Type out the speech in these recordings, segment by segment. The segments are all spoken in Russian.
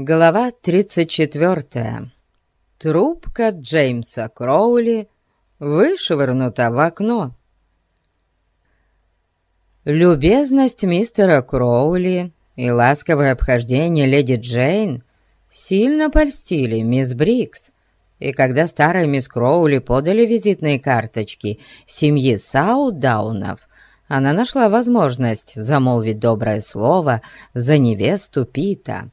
Глава 34. Трубка Джеймса Кроули вышвырнута в окно. Любезность мистера Кроули и ласковое обхождение леди Джейн сильно польстили мисс Брикс, и когда старая мисс Кроули подали визитные карточки семьи Саудаунов, она нашла возможность замолвить доброе слово за невесту Пита.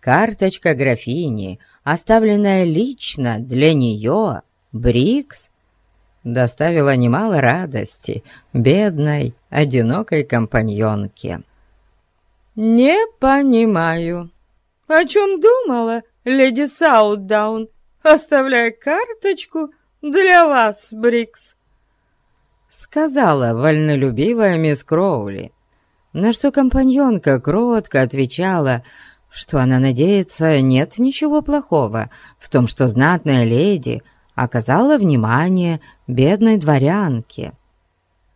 Карточка графини, оставленная лично для нее, Брикс, доставила немало радости бедной, одинокой компаньонке. «Не понимаю, о чем думала леди Саутдаун, оставляя карточку для вас, Бриггс?» Сказала вольнолюбивая мисс Кроули, на что компаньонка кротко отвечала — что она надеется, нет ничего плохого в том, что знатная леди оказала внимание бедной дворянке.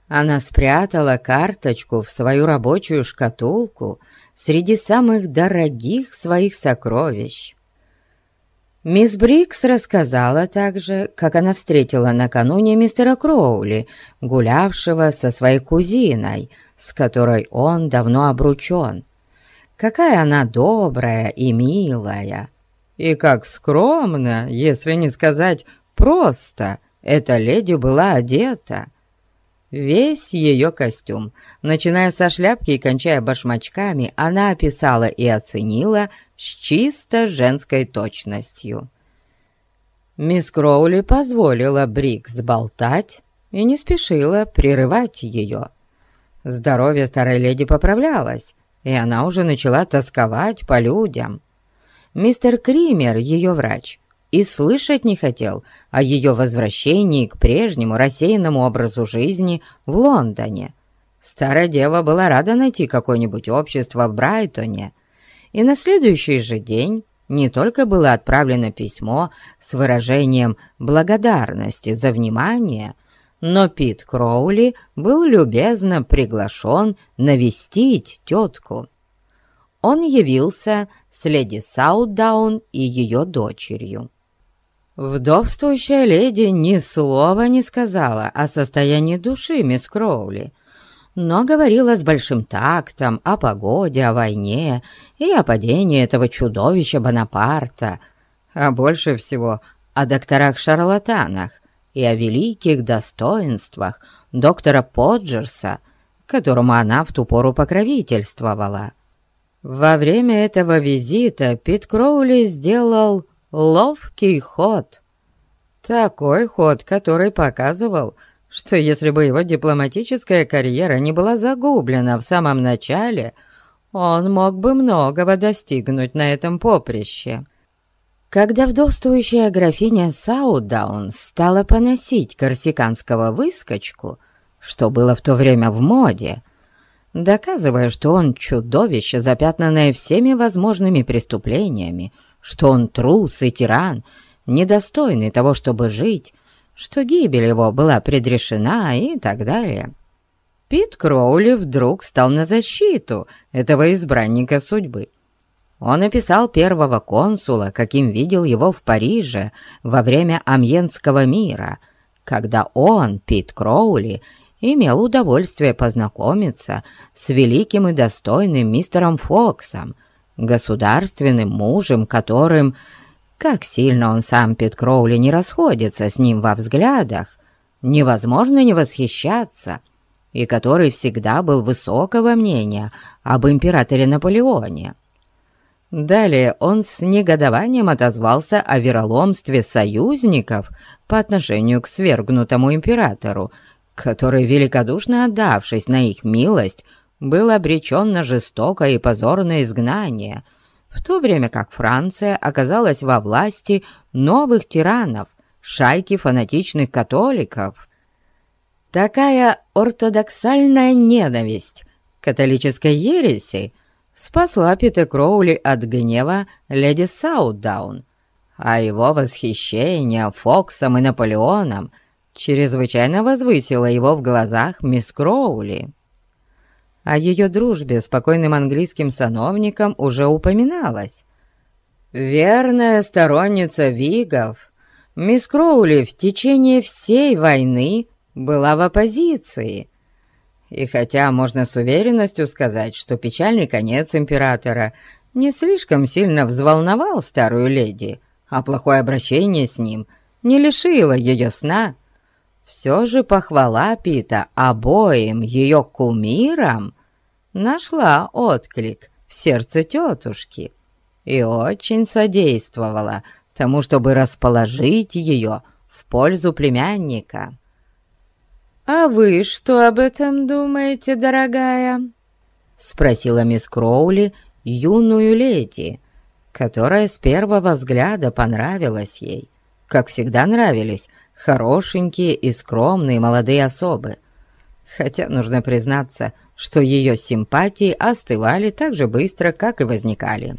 Она спрятала карточку в свою рабочую шкатулку среди самых дорогих своих сокровищ. Мисс Брикс рассказала также, как она встретила накануне мистера Кроули, гулявшего со своей кузиной, с которой он давно обручен какая она добрая и милая. И как скромно, если не сказать просто, эта леди была одета. Весь ее костюм, начиная со шляпки и кончая башмачками, она описала и оценила с чисто женской точностью. Мисс Кроули позволила Брикс болтать и не спешила прерывать ее. Здоровье старой леди поправлялось, и она уже начала тосковать по людям. Мистер Кример, ее врач, и слышать не хотел о ее возвращении к прежнему рассеянному образу жизни в Лондоне. Старая дева была рада найти какое-нибудь общество в Брайтоне, и на следующий же день не только было отправлено письмо с выражением благодарности за внимание, но Пит Кроули был любезно приглашен навестить тетку. Он явился с леди Саутдаун и ее дочерью. Вдовствующая леди ни слова не сказала о состоянии души мисс Кроули, но говорила с большим тактом о погоде, о войне и о падении этого чудовища Бонапарта, а больше всего о докторах-шарлатанах, и о великих достоинствах доктора Поджерса, которому она в ту пору покровительствовала. Во время этого визита Пит Кроули сделал ловкий ход. Такой ход, который показывал, что если бы его дипломатическая карьера не была загублена в самом начале, он мог бы многого достигнуть на этом поприще. Когда вдовствующая графиня Саудаун стала поносить корсиканского выскочку, что было в то время в моде, доказывая, что он чудовище, запятнанное всеми возможными преступлениями, что он трус и тиран, недостойный того, чтобы жить, что гибель его была предрешена и так далее. Пит Кроули вдруг стал на защиту этого избранника судьбы – он описал первого консула, каким видел его в Париже во время Амьенского мира, когда он, Пит Кроули, имел удовольствие познакомиться с великим и достойным мистером Фоксом, государственным мужем, которым, как сильно он сам, Пит Кроули, не расходится с ним во взглядах, невозможно не восхищаться, и который всегда был высокого мнения об императоре Наполеоне. Далее он с негодованием отозвался о вероломстве союзников по отношению к свергнутому императору, который, великодушно отдавшись на их милость, был обречен на жестокое и позорное изгнание, в то время как Франция оказалась во власти новых тиранов, шайки фанатичных католиков. Такая ортодоксальная ненависть католической ереси – спасла Пита Кроули от гнева леди Саутдаун, а его восхищение Фоксом и Наполеоном чрезвычайно возвысило его в глазах мисс Кроули. О ее дружбе с покойным английским сановником уже упоминалось, Верная сторонница Вигов, мисс Кроули в течение всей войны была в оппозиции. И хотя можно с уверенностью сказать, что печальный конец императора не слишком сильно взволновал старую леди, а плохое обращение с ним не лишило ее сна, все же похвала Пита обоим ее кумирам нашла отклик в сердце тетушки и очень содействовала тому, чтобы расположить ее в пользу племянника. «А вы что об этом думаете, дорогая?» — спросила мисс Кроули юную леди, которая с первого взгляда понравилась ей. Как всегда нравились хорошенькие и скромные молодые особы. Хотя нужно признаться, что ее симпатии остывали так же быстро, как и возникали.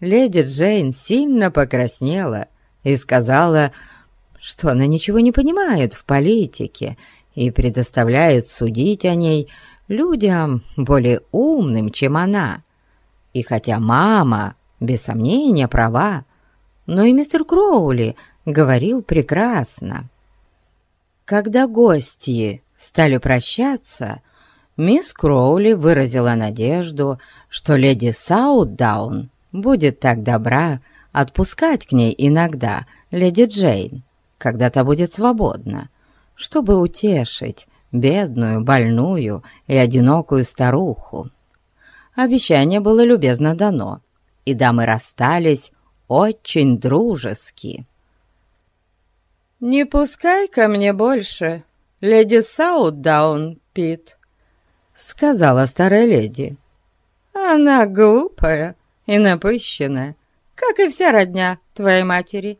Леди Джейн сильно покраснела и сказала, что она ничего не понимает в политике и предоставляет судить о ней людям более умным, чем она. И хотя мама, без сомнения, права, но и мистер Кроули говорил прекрасно. Когда гости стали прощаться, мисс Кроули выразила надежду, что леди Саутдаун будет так добра отпускать к ней иногда леди Джейн, когда та будет свободна, чтобы утешить бедную, больную и одинокую старуху. Обещание было любезно дано, и дамы расстались очень дружески. «Не пускай ко мне больше, леди Саутдаун, Пит», — сказала старая леди. «Она глупая и напыщенная, как и вся родня твоей матери.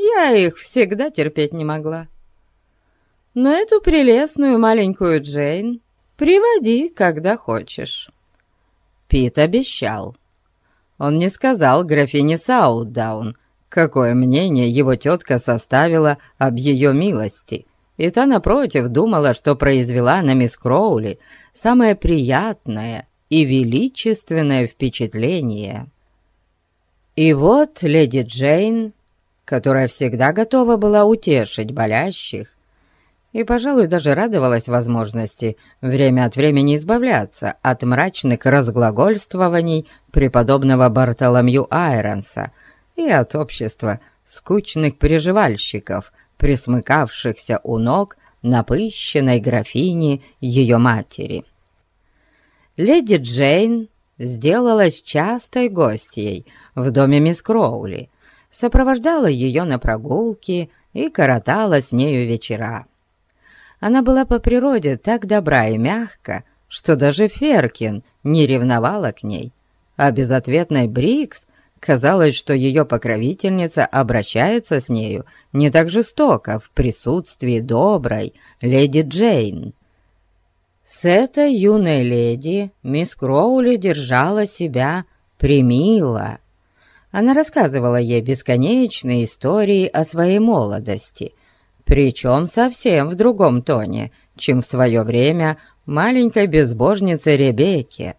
Я их всегда терпеть не могла. Но эту прелестную маленькую Джейн приводи, когда хочешь». Пит обещал. Он не сказал графине Саутдаун, какое мнение его тетка составила об ее милости, и та, напротив, думала, что произвела на мисс Кроули самое приятное и величественное впечатление. И вот леди Джейн, которая всегда готова была утешить болящих, и, пожалуй, даже радовалась возможности время от времени избавляться от мрачных разглагольствований преподобного Бартоломью Айронса — и от общества скучных приживальщиков, присмыкавшихся у ног напыщенной графини ее матери. Леди Джейн сделалась частой гостьей в доме мисс Кроули, сопровождала ее на прогулки и коротала с нею вечера. Она была по природе так добра и мягка, что даже Феркин не ревновала к ней, а безответной Брикс Казалось, что ее покровительница обращается с нею не так жестоко в присутствии доброй леди Джейн. С этой юной леди мисс Кроули держала себя примило. Она рассказывала ей бесконечные истории о своей молодости, причем совсем в другом тоне, чем в свое время маленькой безбожнице Ребекке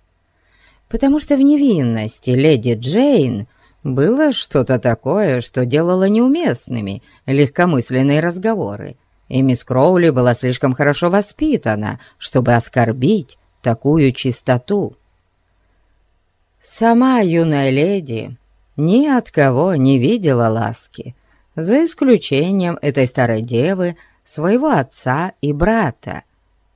потому что в невинности леди Джейн было что-то такое, что делало неуместными легкомысленные разговоры, и мисс Кроули была слишком хорошо воспитана, чтобы оскорбить такую чистоту. Сама юная леди ни от кого не видела ласки, за исключением этой старой девы, своего отца и брата,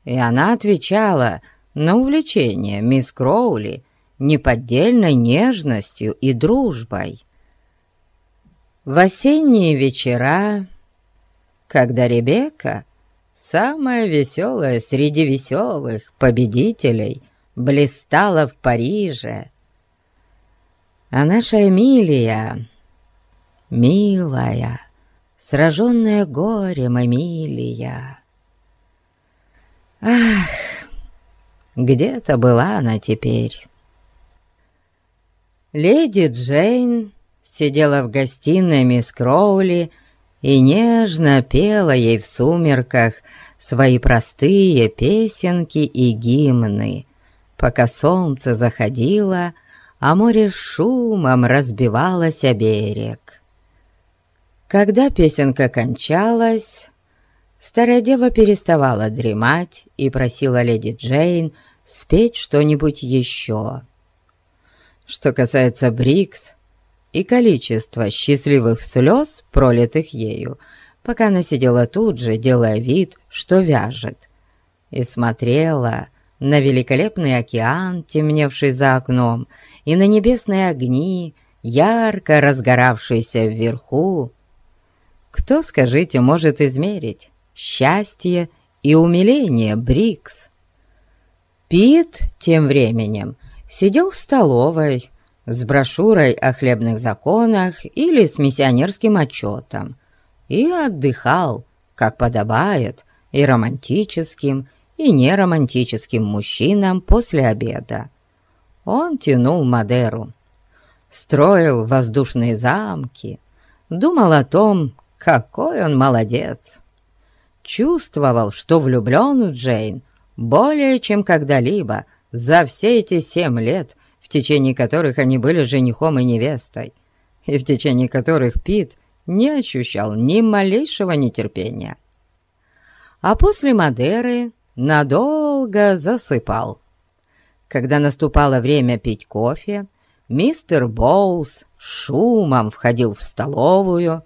и она отвечала на увлечение мисс Кроули неподдельной нежностью и дружбой. В осенние вечера, когда Ребекка, самая веселая среди веселых победителей, блистала в Париже, а наша Эмилия, милая, сраженная горем Эмилия, ах, где-то была она теперь. Леди Джейн сидела в гостиной мисс Кроули и нежно пела ей в сумерках свои простые песенки и гимны, пока солнце заходило, а море шумом разбивалось о берег. Когда песенка кончалась, старая дева переставала дремать и просила леди Джейн спеть что-нибудь еще. Что касается Брикс и количества счастливых слез, пролитых ею, пока она сидела тут же, делая вид, что вяжет, и смотрела на великолепный океан, темневший за окном, и на небесные огни, ярко разгоравшиеся вверху. Кто, скажите, может измерить счастье и умиление Брикс? Пит тем временем сидел в столовой с брошюрой о хлебных законах или с миссионерским отчетом и отдыхал, как подобает, и романтическим, и неромантическим мужчинам после обеда. Он тянул Мадеру, строил воздушные замки, думал о том, какой он молодец. Чувствовал, что влюблен в Джейн более чем когда-либо за все эти семь лет, в течение которых они были женихом и невестой, и в течение которых Пит не ощущал ни малейшего нетерпения. А после Мадеры надолго засыпал. Когда наступало время пить кофе, мистер Боулс шумом входил в столовую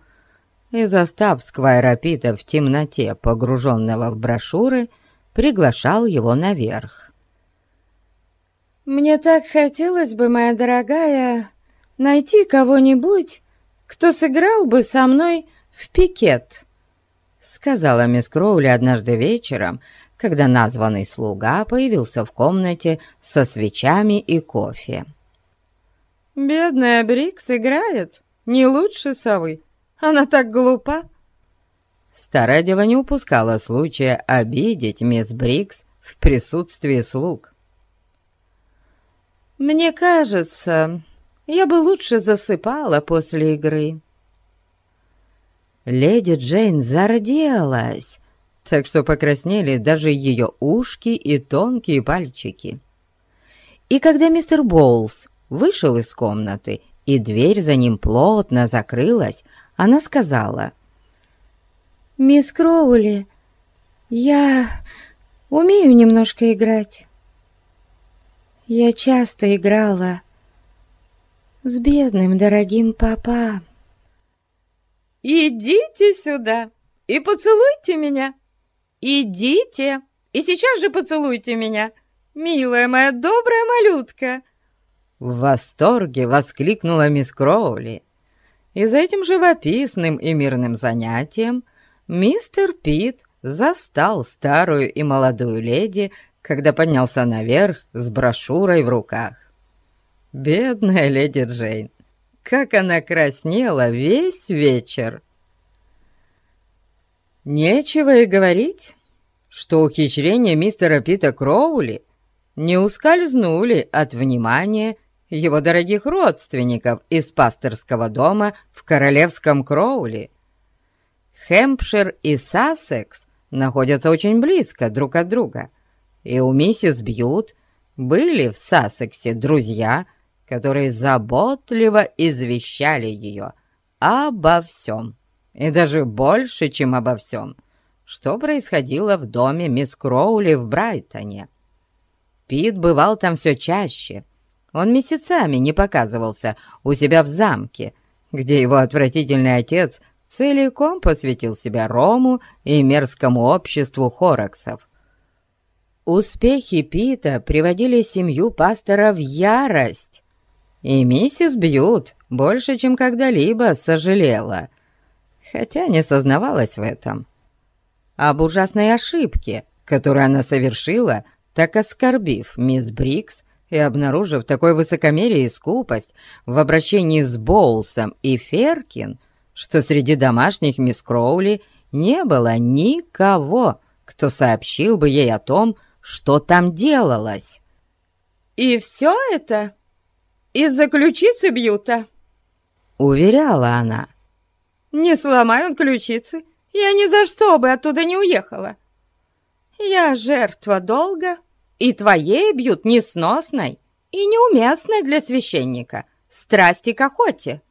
и, застав Сквайра Пита в темноте, погруженного в брошюры, приглашал его наверх. «Мне так хотелось бы, моя дорогая, найти кого-нибудь, кто сыграл бы со мной в пикет», сказала мисс Кроули однажды вечером, когда названный слуга появился в комнате со свечами и кофе. «Бедная Брикс играет не лучше совы. Она так глупа». Старая дева не упускала случая обидеть мисс Брикс в присутствии слуг. «Мне кажется, я бы лучше засыпала после игры». Леди Джейн зарделась, так что покраснели даже ее ушки и тонкие пальчики. И когда мистер Боулс вышел из комнаты, и дверь за ним плотно закрылась, она сказала, «Мисс Кроули, я умею немножко играть. Я часто играла с бедным дорогим папа». «Идите сюда и поцелуйте меня!» «Идите и сейчас же поцелуйте меня, милая моя добрая малютка!» В восторге воскликнула мисс Кроули. И за этим живописным и мирным занятием мистер Пит застал старую и молодую леди, когда поднялся наверх с брошюрой в руках. Бедная леди Джейн, как она краснела весь вечер! Нечего и говорить, что ухищрения мистера Пита Кроули не ускользнули от внимания его дорогих родственников из пасторского дома в королевском Кроули. Хэмпшир и Сассекс находятся очень близко друг от друга, и у миссис Бьют были в Сассексе друзья, которые заботливо извещали ее обо всем и даже больше, чем обо всем, что происходило в доме мисс Кроули в Брайтоне. Пит бывал там все чаще. Он месяцами не показывался у себя в замке, где его отвратительный отец целиком посвятил себя Рому и мерзкому обществу Хораксов. Успехи Пита приводили семью пастора в ярость, и миссис Бьют больше, чем когда-либо сожалела, хотя не сознавалась в этом. Об ужасной ошибке, которую она совершила, так оскорбив мисс Брикс и обнаружив такое высокомерие и скупость в обращении с Боулсом и Феркин, что среди домашних мисс Кроули не было никого, кто сообщил бы ей о том, что там делалось. «И все это из-за ключицы Бьюта?» — уверяла она. Не сломай он ключицы, я ни за что бы оттуда не уехала. Я жертва долга, и твоей бьют несносной, и неуместны для священника. Страсти к охоте».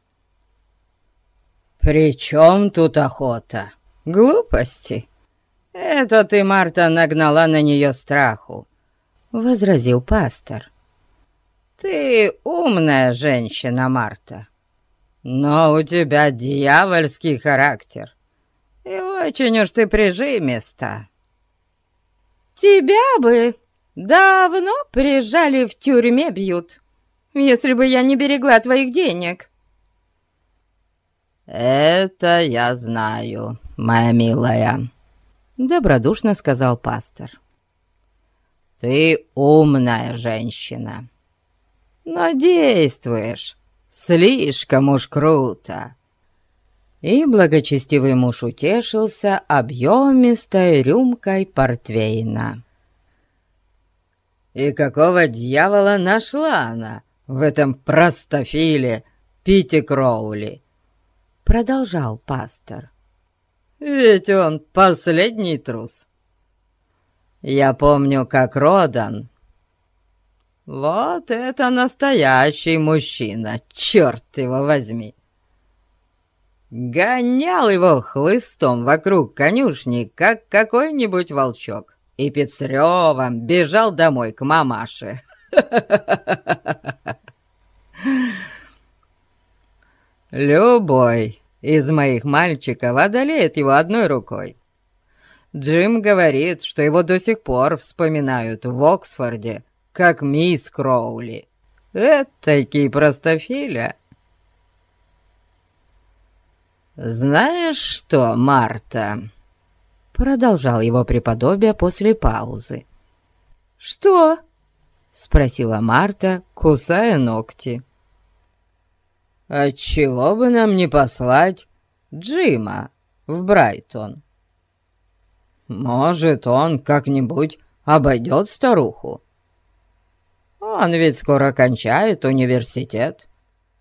«При чем тут охота?» «Глупости. Это ты, Марта, нагнала на нее страху», — возразил пастор. «Ты умная женщина, Марта, но у тебя дьявольский характер, и очень уж ты прижимиста». «Тебя бы давно прижали в тюрьме бьют, если бы я не берегла твоих денег». «Это я знаю, моя милая», — добродушно сказал пастор. «Ты умная женщина, но действуешь слишком уж круто». И благочестивый муж утешился объемистой рюмкой портвейна. «И какого дьявола нашла она в этом простофиле Пити Кроули?» Продолжал пастор. «Ведь он последний трус. Я помню, как Родан. Вот это настоящий мужчина, черт его возьми!» гонял его хлыстом вокруг конюшни, как какой-нибудь волчок, и Пицрёвом бежал домой к мамаше. Любой из моих мальчиков одолеет его одной рукой. Джим говорит, что его до сих пор вспоминают в Оксфорде, как мисс Кроули. Этакий простофиля. «Знаешь что, Марта?» Продолжал его преподобие после паузы. «Что?» — спросила Марта, кусая ногти. «Отчего бы нам не послать Джима в Брайтон? Может, он как-нибудь обойдет старуху? Он ведь скоро кончает университет.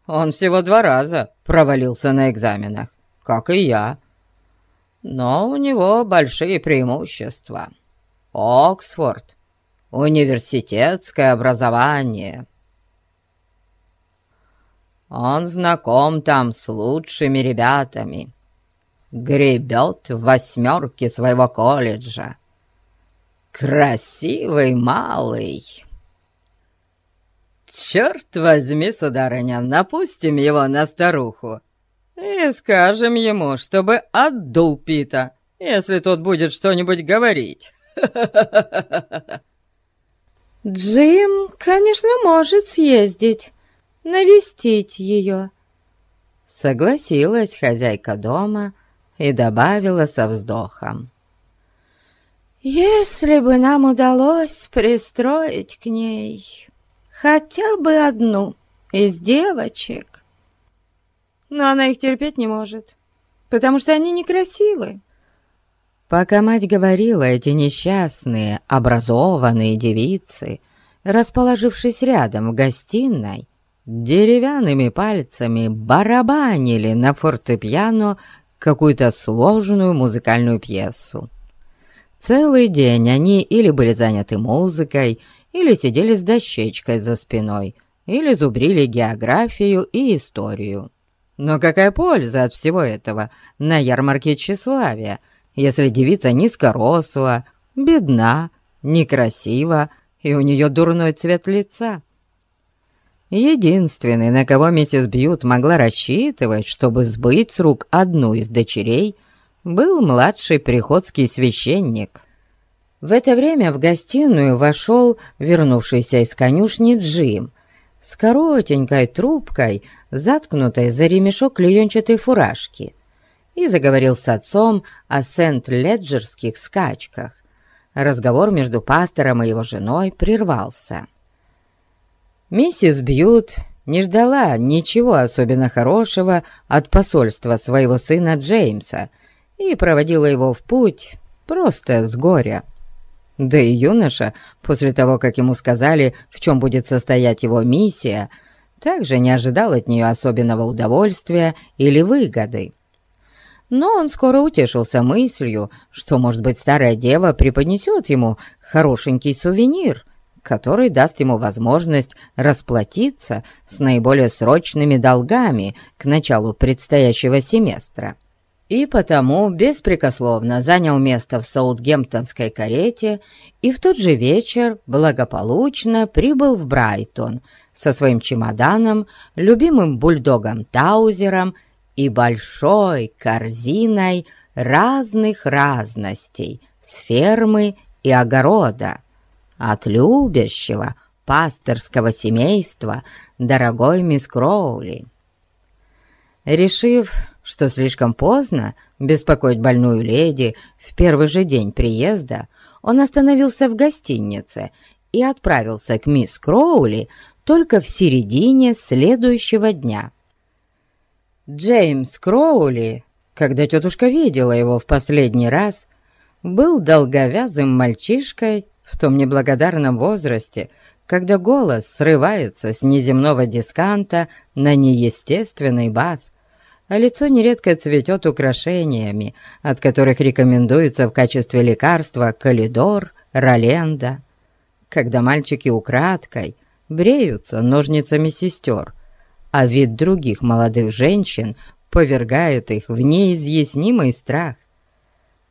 Он всего два раза провалился на экзаменах как и я. Но у него большие преимущества. Оксфорд, университетское образование. Он знаком там с лучшими ребятами. Гребет в восьмерке своего колледжа. Красивый малый. Черт возьми, сударыня, напустим его на старуху и скажем ему, чтобы отдул Пита, если тот будет что-нибудь говорить. Джим, конечно, может съездить, навестить ее. Согласилась хозяйка дома и добавила со вздохом. Если бы нам удалось пристроить к ней хотя бы одну из девочек, но она их терпеть не может, потому что они некрасивы. Пока мать говорила, эти несчастные, образованные девицы, расположившись рядом в гостиной, деревянными пальцами барабанили на фортепиано какую-то сложную музыкальную пьесу. Целый день они или были заняты музыкой, или сидели с дощечкой за спиной, или зубрили географию и историю. Но какая польза от всего этого на ярмарке тщеславия, если девица низкоросла, бедна, некрасива и у нее дурной цвет лица? Единственный, на кого миссис Бьют могла рассчитывать, чтобы сбыть с рук одну из дочерей, был младший приходский священник. В это время в гостиную вошел вернувшийся из конюшни Джим с коротенькой трубкой, заткнутой за ремешок клеенчатой фуражки, и заговорил с отцом о Сент-Леджерских скачках. Разговор между пастором и его женой прервался. Миссис Бьют не ждала ничего особенно хорошего от посольства своего сына Джеймса и проводила его в путь просто с горя. Да и юноша, после того, как ему сказали, в чем будет состоять его миссия, также не ожидал от нее особенного удовольствия или выгоды. Но он скоро утешился мыслью, что, может быть, старая дева преподнесет ему хорошенький сувенир, который даст ему возможность расплатиться с наиболее срочными долгами к началу предстоящего семестра. И потому беспрекословно занял место в саутгемптонской карете и в тот же вечер благополучно прибыл в Брайтон со своим чемоданом, любимым бульдогом Таузером и большой корзиной разных разностей с фермы и огорода от любящего пасторского семейства дорогой мисс Кроули. Решив, что слишком поздно беспокоить больную леди в первый же день приезда, он остановился в гостинице и отправился к мисс Кроули только в середине следующего дня. Джеймс Кроули, когда тетушка видела его в последний раз, был долговязым мальчишкой в том неблагодарном возрасте, когда голос срывается с неземного дисканта на неестественный бас, а лицо нередко цветет украшениями, от которых рекомендуется в качестве лекарства калидор, роленда. Когда мальчики украдкой бреются ножницами сестер, а вид других молодых женщин повергает их в неизъяснимый страх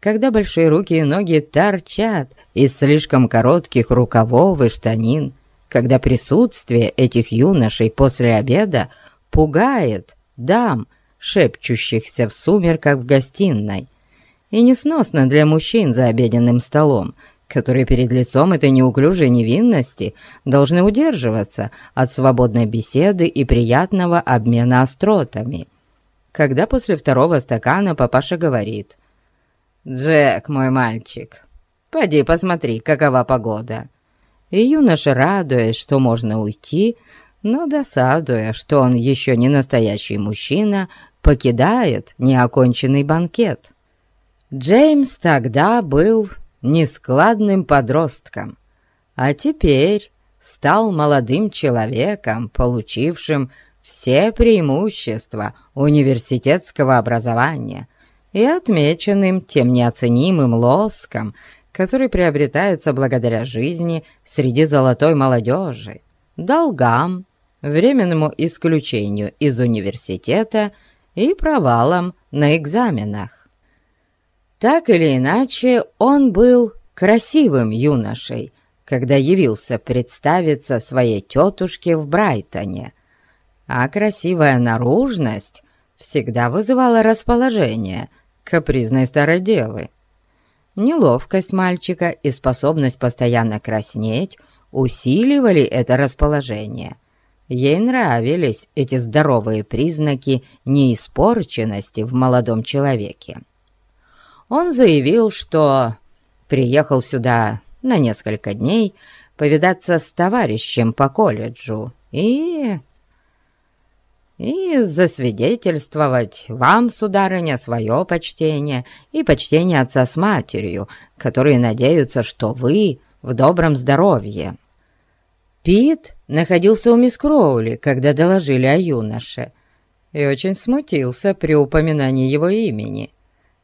когда большие руки и ноги торчат из слишком коротких рукавов и штанин, когда присутствие этих юношей после обеда пугает дам, шепчущихся в сумерках в гостиной, и несносно для мужчин за обеденным столом, которые перед лицом этой неуклюжей невинности должны удерживаться от свободной беседы и приятного обмена остротами. Когда после второго стакана папаша говорит – «Джек, мой мальчик, поди посмотри, какова погода». И юноша, радуясь, что можно уйти, но досадуя, что он еще не настоящий мужчина, покидает неоконченный банкет. Джеймс тогда был нескладным подростком, а теперь стал молодым человеком, получившим все преимущества университетского образования – и отмеченным тем неоценимым лоском, который приобретается благодаря жизни среди золотой молодежи, долгам, временному исключению из университета и провалам на экзаменах. Так или иначе, он был красивым юношей, когда явился представиться своей тетушке в Брайтоне, а красивая наружность всегда вызывала расположение – капризной старой девы. Неловкость мальчика и способность постоянно краснеть усиливали это расположение. Ей нравились эти здоровые признаки неиспорченности в молодом человеке. Он заявил, что приехал сюда на несколько дней повидаться с товарищем по колледжу и и засвидетельствовать вам, сударыня, свое почтение и почтение отца с матерью, которые надеются, что вы в добром здоровье». Пит находился у мисс Кроули, когда доложили о юноше, и очень смутился при упоминании его имени.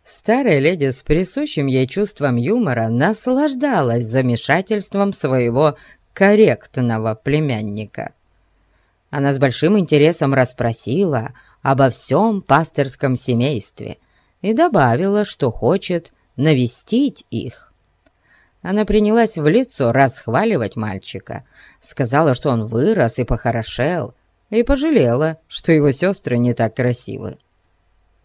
Старая леди с присущим ей чувством юмора наслаждалась замешательством своего корректного племянника. Она с большим интересом расспросила обо всем пасторском семействе и добавила, что хочет навестить их. Она принялась в лицо расхваливать мальчика, сказала, что он вырос и похорошел, и пожалела, что его сестры не так красивы.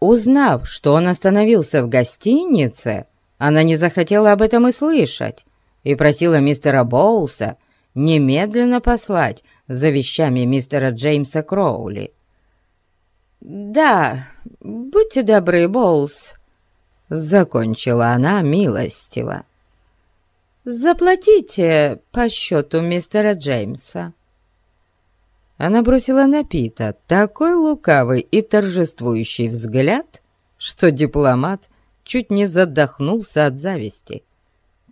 Узнав, что он остановился в гостинице, она не захотела об этом и слышать, и просила мистера Боулса немедленно послать за вещами мистера Джеймса Кроули. «Да, будьте добры, Боулс», — закончила она милостиво. «Заплатите по счету мистера Джеймса». Она бросила на Пита такой лукавый и торжествующий взгляд, что дипломат чуть не задохнулся от зависти.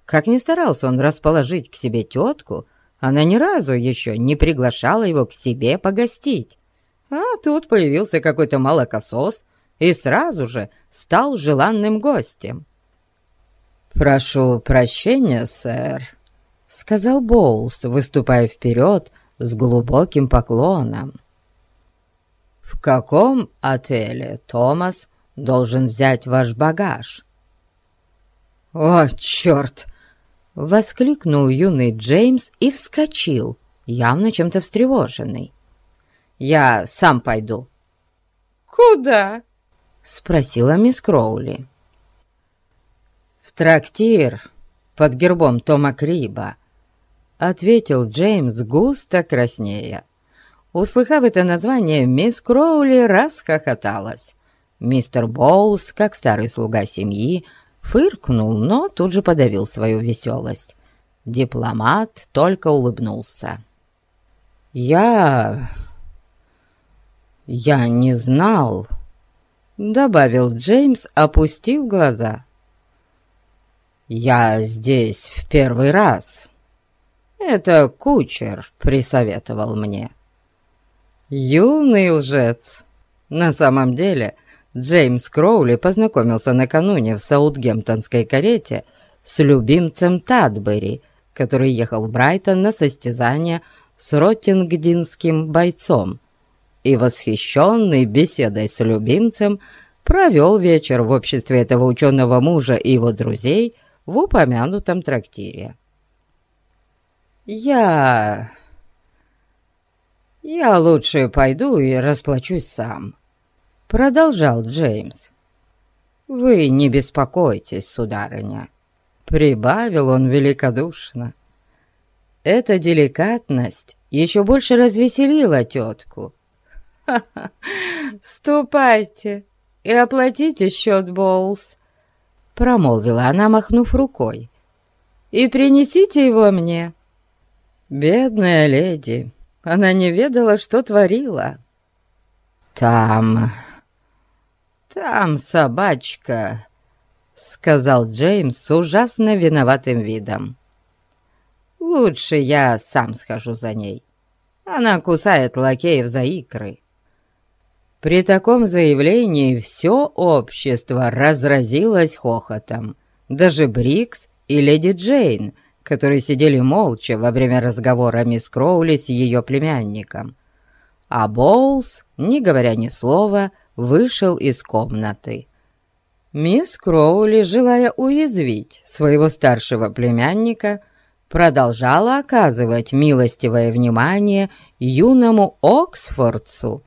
Как ни старался он расположить к себе тетку, она ни разу еще не приглашала его к себе погостить. А тут появился какой-то молокосос и сразу же стал желанным гостем. «Прошу прощения, сэр», — сказал Боулс, выступая вперед с глубоким поклоном. «В каком отеле Томас должен взять ваш багаж?» «О, черт!» — воскликнул юный Джеймс и вскочил, явно чем-то встревоженный. «Я сам пойду». «Куда?» — спросила мисс Кроули. «В трактир под гербом Тома Криба», — ответил Джеймс густо краснея. Услыхав это название, мисс Кроули расхохоталась. Мистер Боулс, как старый слуга семьи, фыркнул, но тут же подавил свою веселость. Дипломат только улыбнулся. «Я... я не знал», — добавил Джеймс, опустив глаза. «Я здесь в первый раз. Это кучер присоветовал мне». «Юный лжец!» На самом деле, Джеймс Кроули познакомился накануне в саутгемптонской карете с любимцем Тадбери, который ехал в Брайтон на состязание с ротингдинским бойцом, и, восхищенный беседой с любимцем, провел вечер в обществе этого ученого мужа и его друзей в упомянутом трактире. «Я... я лучше пойду и расплачусь сам», — продолжал Джеймс. «Вы не беспокойтесь, сударыня», — прибавил он великодушно. Эта деликатность еще больше развеселила тетку. «Ха-ха! Ступайте и оплатите счет, Боулс!» Промолвила она, махнув рукой. «И принесите его мне!» Бедная леди, она не ведала, что творила. «Там... там собачка», — сказал Джеймс с ужасно виноватым видом. Лучше я сам схожу за ней. Она кусает лакеев за икры. При таком заявлении все общество разразилось хохотом. Даже Брикс и леди Джейн, которые сидели молча во время разговора мисс Кроули с ее племянником. А Боулс, не говоря ни слова, вышел из комнаты. Мисс Кроули, желая уязвить своего старшего племянника, продолжала оказывать милостивое внимание юному Оксфордцу.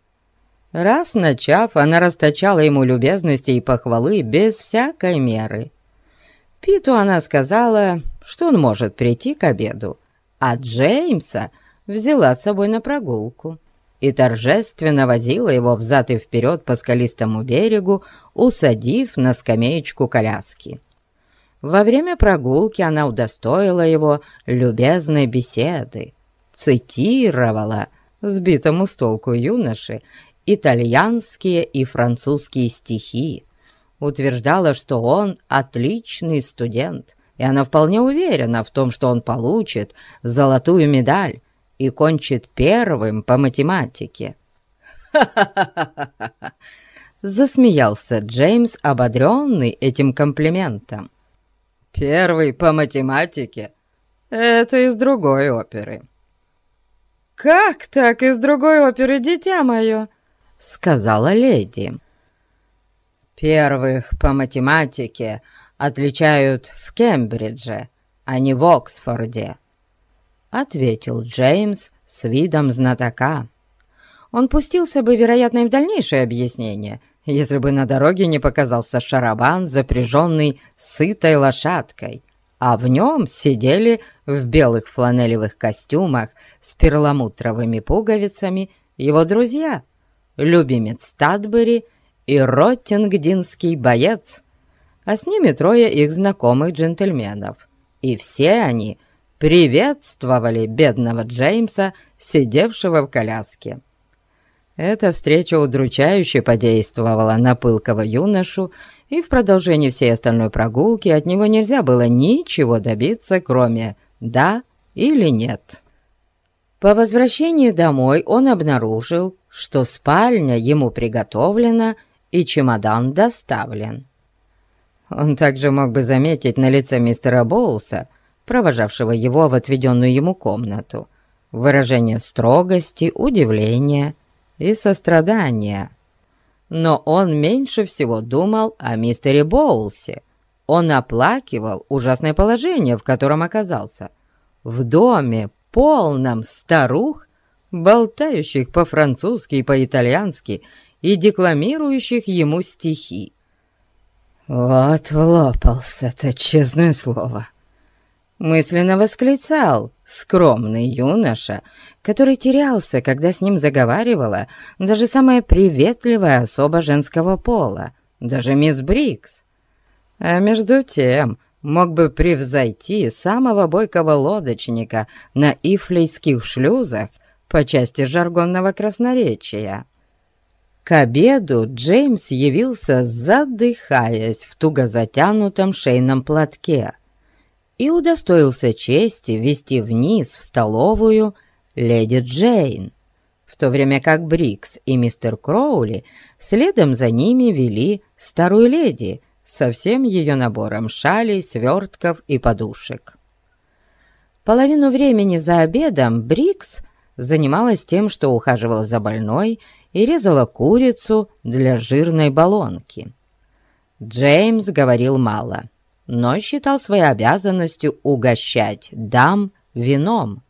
Раз начав, она расточала ему любезности и похвалы без всякой меры. Питу она сказала, что он может прийти к обеду, а Джеймса взяла с собой на прогулку и торжественно возила его взад и вперед по скалистому берегу, усадив на скамеечку коляски. Во время прогулки она удостоила его любезной беседы, цитировала сбитому с толку юноши итальянские и французские стихи, утверждала, что он отличный студент, и она вполне уверена в том, что он получит золотую медаль и кончит первым по математике. «Ха-ха-ха-ха-ха!» Засмеялся Джеймс, ободренный этим комплиментом. Первый по математике. Это из другой оперы. «Как так из другой оперы, дитя мое?» — сказала леди. «Первых по математике отличают в Кембридже, а не в Оксфорде», — ответил Джеймс с видом знатока. Он пустился бы, вероятно, и в дальнейшее объяснение, если бы на дороге не показался шарабан, запряженный сытой лошадкой, а в нем сидели в белых фланелевых костюмах с перламутровыми пуговицами его друзья, любимец Тадбери и роттингдинский боец, а с ними трое их знакомых джентльменов. И все они приветствовали бедного Джеймса, сидевшего в коляске. Эта встреча удручающе подействовала на пылкого юношу, и в продолжении всей остальной прогулки от него нельзя было ничего добиться, кроме «да» или «нет». По возвращении домой он обнаружил, что спальня ему приготовлена и чемодан доставлен. Он также мог бы заметить на лице мистера Боулса провожавшего его в отведенную ему комнату, выражение строгости, удивления и сострадания. Но он меньше всего думал о мистере Боулсе. Он оплакивал ужасное положение, в котором оказался. В доме, полном старух, болтающих по-французски и по-итальянски и декламирующих ему стихи. «Вот влопался-то, честное слово!» Мысленно восклицал скромный юноша, который терялся, когда с ним заговаривала даже самая приветливая особа женского пола, даже мисс Брикс. А между тем мог бы превзойти самого бойкого лодочника на ифлейских шлюзах по части жаргонного красноречия. К обеду Джеймс явился, задыхаясь в туго затянутом шейном платке, и удостоился чести вести вниз в столовую леди Джейн, в то время как Брикс и мистер Кроули следом за ними вели старую леди со всем ее набором шалей, свертков и подушек. Половину времени за обедом Брикс занималась тем, что ухаживала за больной и резала курицу для жирной баллонки. Джеймс говорил мало, но считал своей обязанностью угощать дам вином.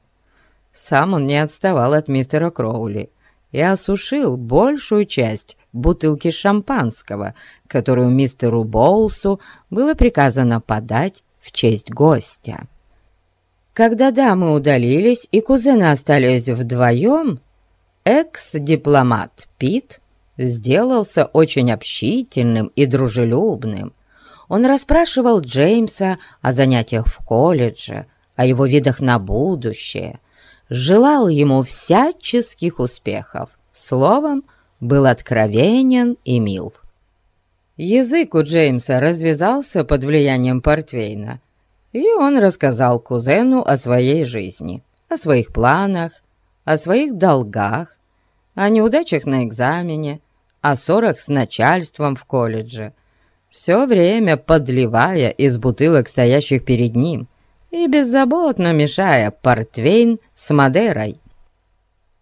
Сам он не отставал от мистера Кроули и осушил большую часть бутылки шампанского, которую мистеру Боулсу было приказано подать в честь гостя. Когда дамы удалились и кузены остались вдвоем, экс-дипломат Пит сделался очень общительным и дружелюбным. Он расспрашивал Джеймса о занятиях в колледже, о его видах на будущее, желал ему всяческих успехов. Словом, был откровенен и мил. Язык у Джеймса развязался под влиянием Портвейна, и он рассказал кузену о своей жизни, о своих планах, о своих долгах, о неудачах на экзамене, о ссорах с начальством в колледже, все время подливая из бутылок, стоящих перед ним, и беззаботно мешая портвейн с Мадерой.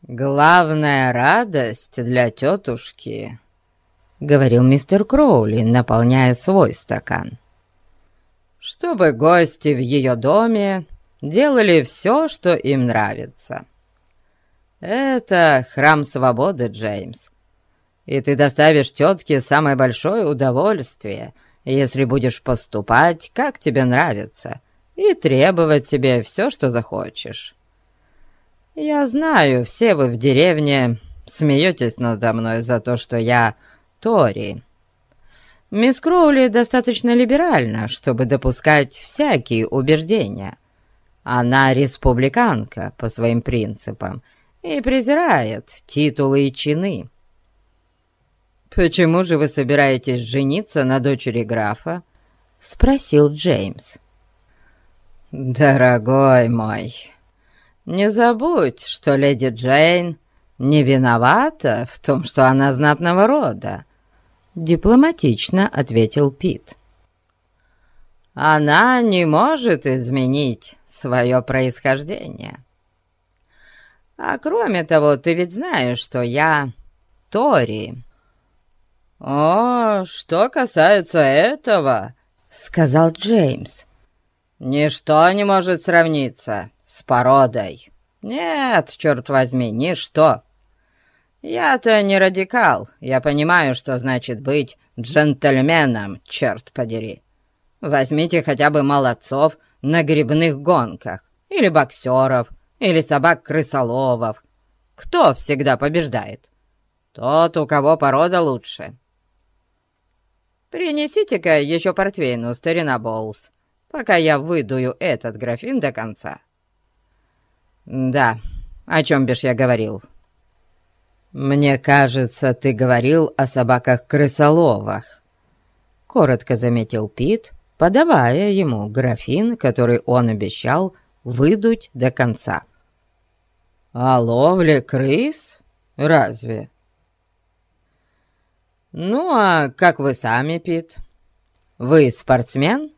«Главная радость для тетушки», — говорил мистер Кроули, наполняя свой стакан, «чтобы гости в ее доме делали все, что им нравится. Это храм свободы, Джеймс, и ты доставишь тетке самое большое удовольствие, если будешь поступать, как тебе нравится, и требовать себе все, что захочешь». «Я знаю, все вы в деревне смеетесь надо мной за то, что я Тори. Мисс Кроули достаточно либеральна, чтобы допускать всякие убеждения. Она республиканка по своим принципам и презирает титулы и чины. «Почему же вы собираетесь жениться на дочери графа?» — спросил Джеймс. «Дорогой мой», не забудь, что леди Джейн не виновата в том, что она знатного рода», — дипломатично ответил Пит. «Она не может изменить свое происхождение. А кроме того, ты ведь знаешь, что я Тори». «О, что касается этого», — сказал Джеймс, — «ничто не может сравниться с породой. Нет, черт возьми, ничто. Я-то не радикал, я понимаю, что значит быть джентльменом, черт подери. Возьмите хотя бы молодцов на грибных гонках, или боксеров, или собак-крысоловов. Кто всегда побеждает? Тот, у кого порода лучше. Принесите-ка еще портвейну, старина Боулс, пока я выдую этот графин до конца. «Да, о чем бишь я говорил?» «Мне кажется, ты говорил о собаках-крысоловах», — коротко заметил Пит, подавая ему графин, который он обещал выдуть до конца. «О ловле крыс? Разве?» «Ну, а как вы сами, Пит? Вы спортсмен?»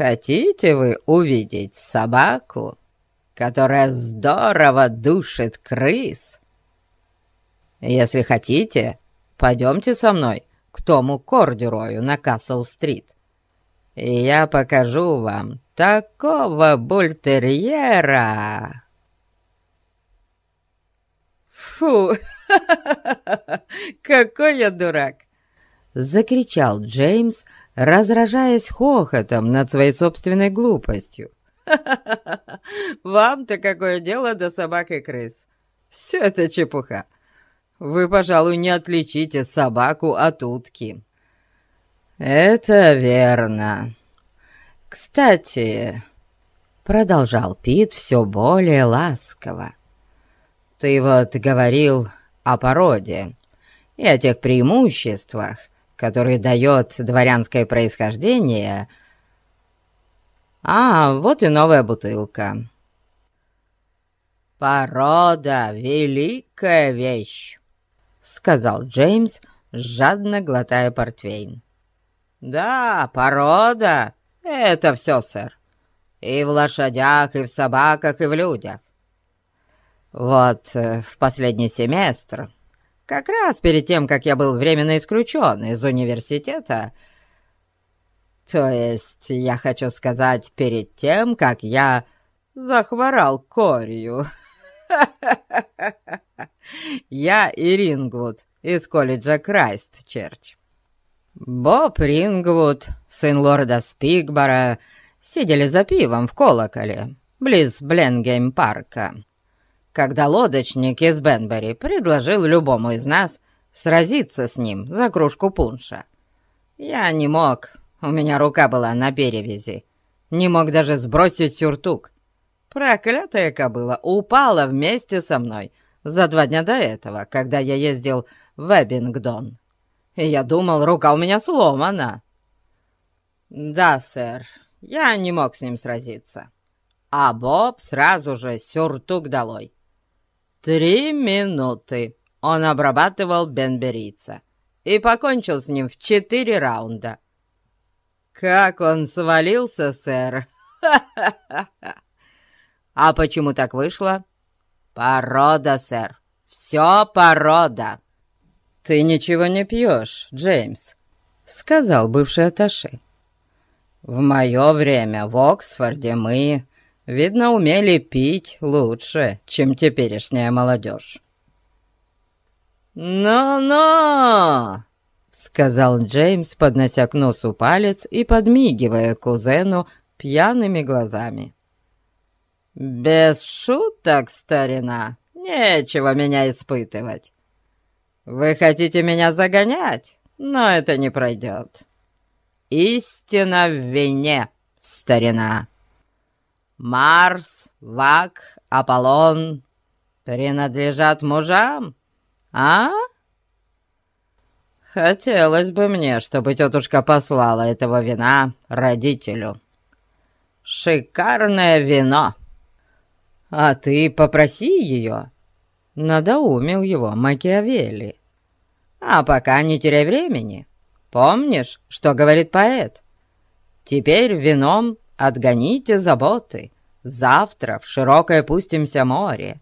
Хотите вы увидеть собаку, которая здорово душит крыс? Если хотите, пойдемте со мной к тому кордюрою на Касл-стрит, и я покажу вам такого бультерьера!» «Фу! Какой я дурак!» — закричал Джеймс, разражаясь хохотом над своей собственной глупостью. «Вам-то какое дело до собак и крыс? Все это чепуха. Вы, пожалуй, не отличите собаку от утки». «Это верно. Кстати...» — продолжал Пит все более ласково. «Ты вот говорил о породе и о тех преимуществах, которые дает дворянское происхождение. А, вот и новая бутылка. «Порода — великая вещь», — сказал Джеймс, жадно глотая портвейн. «Да, порода — это все, сэр. И в лошадях, и в собаках, и в людях. Вот э, в последний семестр как раз перед тем, как я был временно исключен из университета. То есть, я хочу сказать, перед тем, как я захворал корью. Я и Рингвуд из колледжа Крайст-Черч. Боб Рингвуд, сын лорда Спигбора, сидели за пивом в колоколе, близ Бленгейм-парка когда лодочник из Бенбери предложил любому из нас сразиться с ним за кружку пунша. Я не мог, у меня рука была на перевязи, не мог даже сбросить сюртук. Проклятая кобыла упала вместе со мной за два дня до этого, когда я ездил в Эббингдон. И я думал, рука у меня сломана. Да, сэр, я не мог с ним сразиться. А Боб сразу же сюртук долой. Три минуты он обрабатывал Бенберийца и покончил с ним в четыре раунда. Как он свалился, сэр! А почему так вышло? Порода, сэр. Все порода. Ты ничего не пьешь, Джеймс, сказал бывший Аташи. В мое время в Оксфорде мы Видно, умели пить лучше, чем теперешняя молодежь. «Но-но!» — сказал Джеймс, поднося к носу палец и подмигивая кузену пьяными глазами. «Без шуток, старина, нечего меня испытывать. Вы хотите меня загонять, но это не пройдет. Истина в вине, старина». Марс, Вак, Аполлон принадлежат мужам, а? Хотелось бы мне, чтобы тетушка послала этого вина родителю. Шикарное вино. А ты попроси ее. Надоумил его Макиавелли. А пока не теряй времени. Помнишь, что говорит поэт? Теперь вином отгоните заботы, завтра в широкое пустимся море».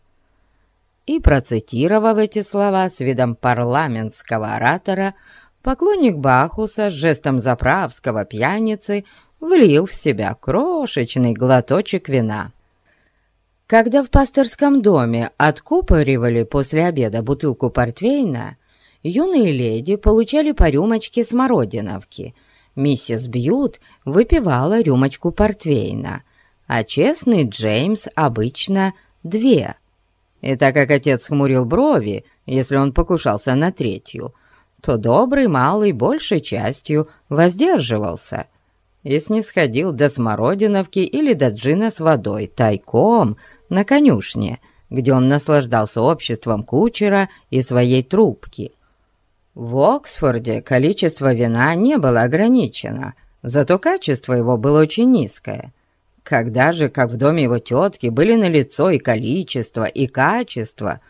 И, процитировав эти слова с видом парламентского оратора, поклонник Бахуса жестом заправского пьяницы влил в себя крошечный глоточек вина. Когда в пасторском доме откупоривали после обеда бутылку портвейна, юные леди получали по рюмочке смородиновки – Миссис Бьют выпивала рюмочку портвейна, а честный Джеймс обычно две. И так как отец хмурил брови, если он покушался на третью, то добрый малый большей частью воздерживался и снисходил до смородиновки или до джина с водой тайком на конюшне, где он наслаждался обществом кучера и своей трубки. В Оксфорде количество вина не было ограничено, зато качество его было очень низкое. Когда же, как в доме его тетки, были налицо и количество, и качество,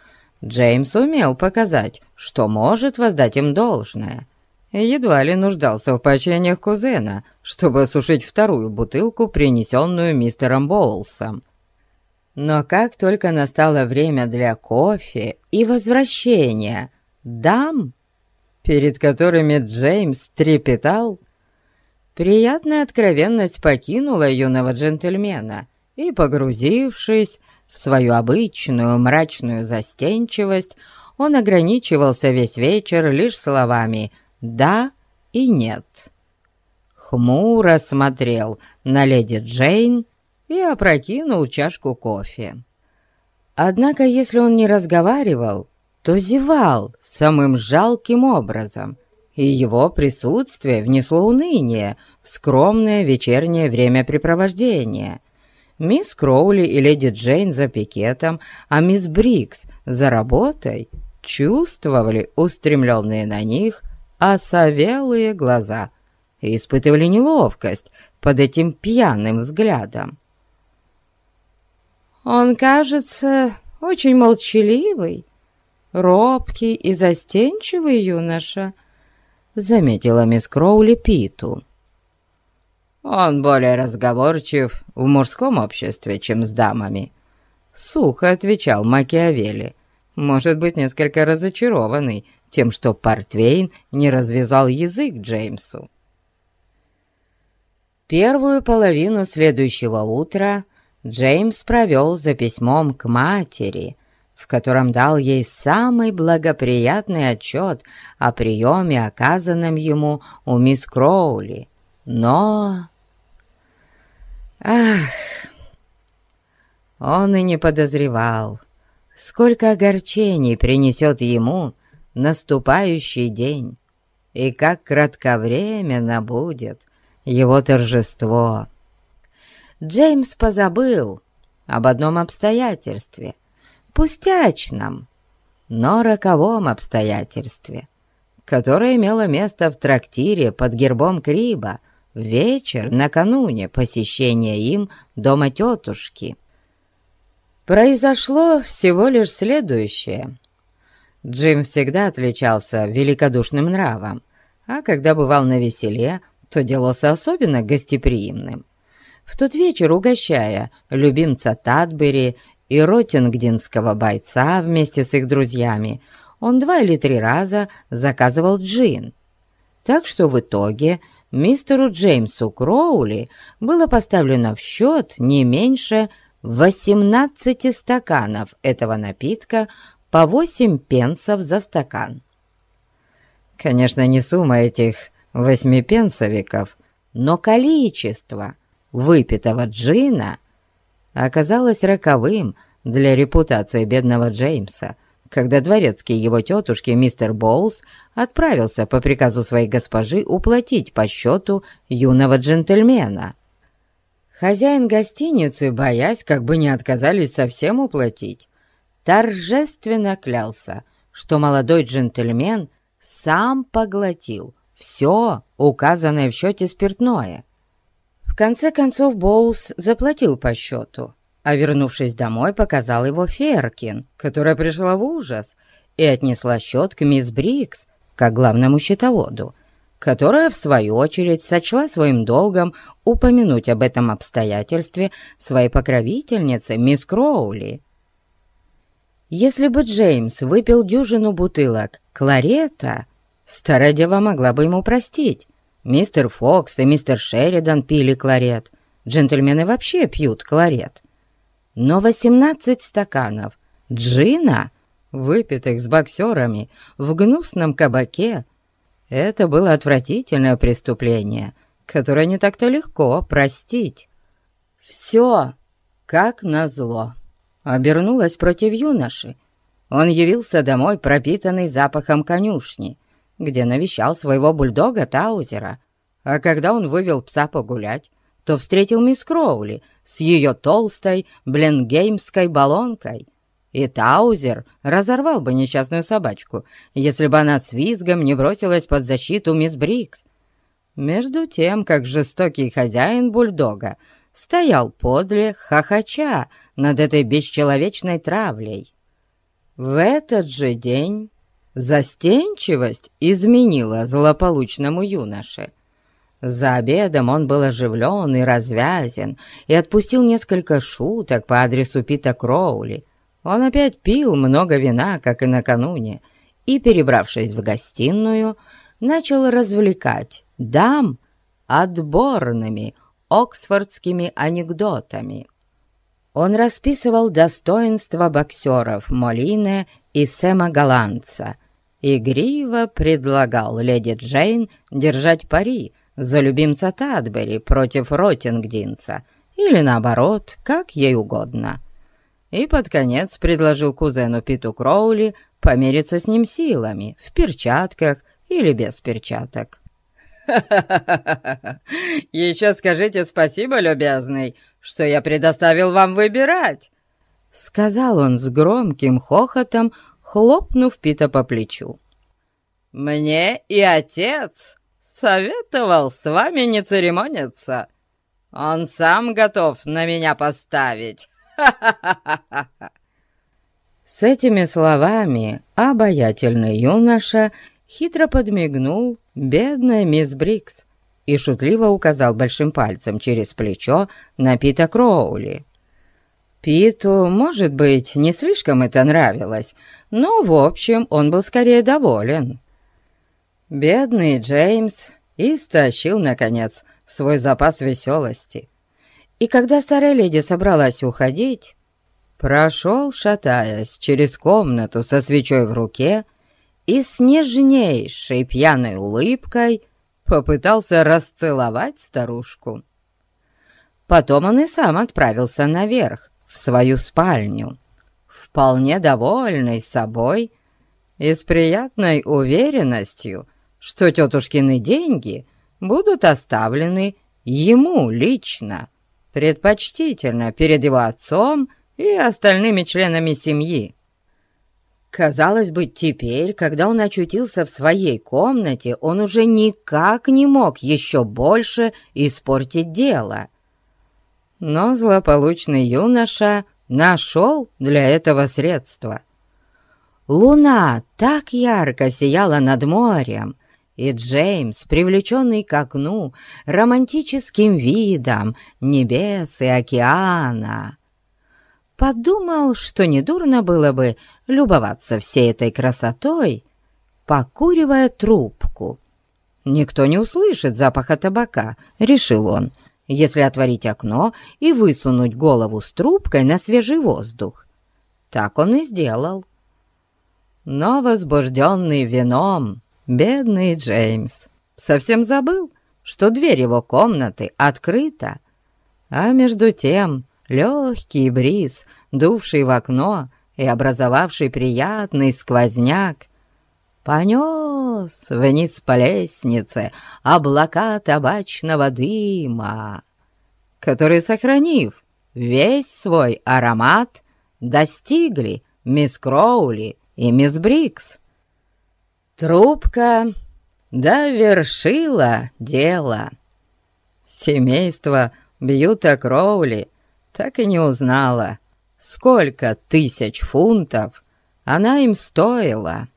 Джеймс умел показать, что может воздать им должное. едва ли нуждался в поощрениях кузена, чтобы осушить вторую бутылку, принесенную мистером Боулсом. Но как только настало время для кофе и возвращения дам, перед которыми Джеймс трепетал, приятная откровенность покинула юного джентльмена, и, погрузившись в свою обычную мрачную застенчивость, он ограничивался весь вечер лишь словами «да» и «нет». Хмуро смотрел на леди Джейн и опрокинул чашку кофе. Однако, если он не разговаривал, то зевал самым жалким образом, и его присутствие внесло уныние в скромное вечернее времяпрепровождение. Мисс Кроули и леди Джейн за пикетом, а мисс Брикс за работой чувствовали устремленные на них осовелые глаза и испытывали неловкость под этим пьяным взглядом. «Он кажется очень молчаливый, робкий и застенчивый юноша», — заметила мисс Кроули Питу. «Он более разговорчив в мужском обществе, чем с дамами», — сухо отвечал Макиавелли, может быть, несколько разочарованный тем, что Портвейн не развязал язык Джеймсу. Первую половину следующего утра Джеймс провел за письмом к матери, в котором дал ей самый благоприятный отчет о приеме, оказанном ему у мисс Кроули. Но... Ах! Он и не подозревал, сколько огорчений принесет ему наступающий день, и как кратковременно будет его торжество. Джеймс позабыл об одном обстоятельстве, пустячном, но роковом обстоятельстве, которое имело место в трактире под гербом Криба в вечер накануне посещения им дома тетушки. Произошло всего лишь следующее. Джим всегда отличался великодушным нравом, а когда бывал на веселе, то делался особенно гостеприимным. В тот вечер, угощая любимца Тадбери и ротингдинского бойца вместе с их друзьями, он два или три раза заказывал джин. Так что в итоге мистеру Джеймсу Кроули было поставлено в счет не меньше 18 стаканов этого напитка по 8 пенсов за стакан. Конечно, не сумма этих восьмипенсовиков, но количество – выпитого джина оказалось роковым для репутации бедного Джеймса, когда дворецкий его тетушки мистер Боулс отправился по приказу своей госпожи уплатить по счету юного джентльмена. Хозяин гостиницы, боясь, как бы не отказались совсем уплатить, торжественно клялся, что молодой джентльмен сам поглотил все указанное в счете спиртное, конце концов Боулс заплатил по счету, а вернувшись домой, показал его Феркин, которая пришла в ужас и отнесла счет к мисс Брикс, как главному счетоводу, которая, в свою очередь, сочла своим долгом упомянуть об этом обстоятельстве своей покровительнице, мисс Кроули. Если бы Джеймс выпил дюжину бутылок кларета, старая дева могла бы ему простить, Мистер Фокс и мистер Шеридан пили кларет. Джентльмены вообще пьют кларет. Но 18 стаканов джина, выпитых с боксерами в гнусном кабаке, это было отвратительное преступление, которое не так-то легко простить. Все, как назло, обернулось против юноши. Он явился домой, пропитанный запахом конюшни, где навещал своего бульдога Таузера, а когда он вывел пса погулять, то встретил мисс Кроули с ее толстой бленгеймской баллонкой. И Таузер разорвал бы несчастную собачку, если бы она с визгом не бросилась под защиту мисс Брикс. Между тем, как жестокий хозяин бульдога стоял подле хохоча над этой бесчеловечной травлей. В этот же день Застенчивость изменила злополучному юноше. За обедом он был оживлен и развязен и отпустил несколько шуток по адресу Пита Кроули. Он опять пил много вина, как и накануне, и, перебравшись в гостиную, начал развлекать дам отборными оксфордскими анекдотами. Он расписывал достоинства боксеров Молине и Сэма Голландца. Игриво предлагал леди Джейн держать пари за любимца Тадбери против Ротингдинца или наоборот, как ей угодно. И под конец предложил кузену Питу Кроули помериться с ним силами, в перчатках или без перчаток. Еще скажите спасибо, любезный, что я предоставил вам выбирать!» Сказал он с громким хохотом, хлопнув Пита по плечу. «Мне и отец советовал с вами не церемониться. Он сам готов на меня поставить. С этими словами обаятельный юноша хитро подмигнул бедная мисс Брикс и шутливо указал большим пальцем через плечо на Пита Кроули. Питу, может быть, не слишком это нравилось, но, в общем, он был скорее доволен. Бедный Джеймс истощил, наконец, свой запас веселости. И когда старая леди собралась уходить, прошел, шатаясь, через комнату со свечой в руке и с нежнейшей пьяной улыбкой попытался расцеловать старушку. Потом он и сам отправился наверх, в свою спальню, вполне довольный собой и с приятной уверенностью, что тетушкины деньги будут оставлены ему лично, предпочтительно перед его отцом и остальными членами семьи. Казалось бы, теперь, когда он очутился в своей комнате, он уже никак не мог еще больше испортить дело. Но злополучный юноша нашел для этого средства. Луна так ярко сияла над морем, и Джеймс, привлеченный к окну романтическим видом небес и океана, подумал, что недурно было бы любоваться всей этой красотой, покуривая трубку. «Никто не услышит запаха табака», — решил он, «если отворить окно и высунуть голову с трубкой на свежий воздух». Так он и сделал. Но возбужденный вином, бедный Джеймс совсем забыл, что дверь его комнаты открыта, а между тем легкий бриз, дувший в окно и образовавший приятный сквозняк, понес вниз по лестнице облака табачного дыма, которые, сохранив весь свой аромат, достигли мисс Кроули и мисс Брикс. Трубка довершила дело. Семейство Бьюта Кроули так и не узнала, сколько тысяч фунтов она им стоила.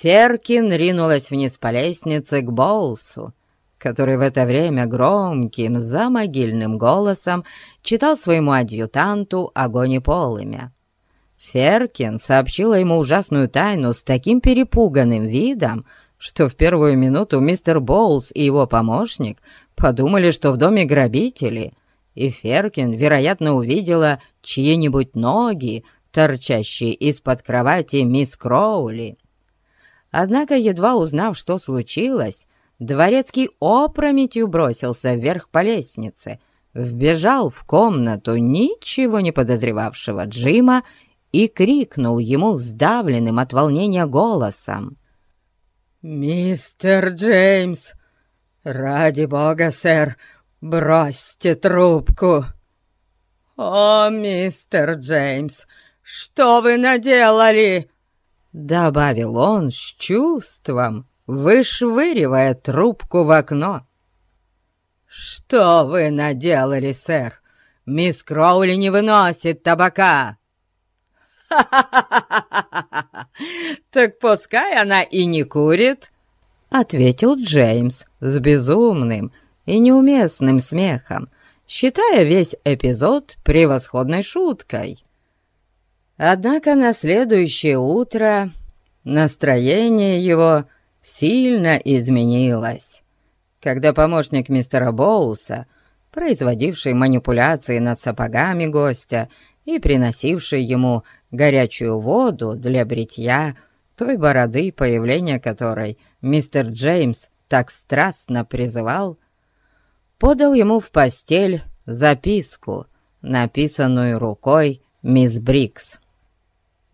Феркин ринулась вниз по лестнице к Боулсу, который в это время громким, замогильным голосом читал своему адъютанту огонь и полымя. Феркин сообщила ему ужасную тайну с таким перепуганным видом, что в первую минуту мистер Боулс и его помощник подумали, что в доме грабители — и Феркин, вероятно, увидела чьи-нибудь ноги, торчащие из-под кровати мисс Кроули. Однако, едва узнав, что случилось, дворецкий опрометью бросился вверх по лестнице, вбежал в комнату ничего не подозревавшего Джима и крикнул ему сдавленным от волнения голосом. «Мистер Джеймс! Ради бога, сэр, «Бросьте трубку!» «О, мистер Джеймс, что вы наделали?» Добавил он с чувством, вышвыривая трубку в окно. «Что вы наделали, сэр? Мисс Кроули не выносит табака!» «Так пускай она и не курит», — ответил Джеймс с безумным и неуместным смехом, считая весь эпизод превосходной шуткой. Однако на следующее утро настроение его сильно изменилось, когда помощник мистера Боулса, производивший манипуляции над сапогами гостя и приносивший ему горячую воду для бритья той бороды, появление которой мистер Джеймс так страстно призывал, подал ему в постель записку, написанную рукой мисс Брикс.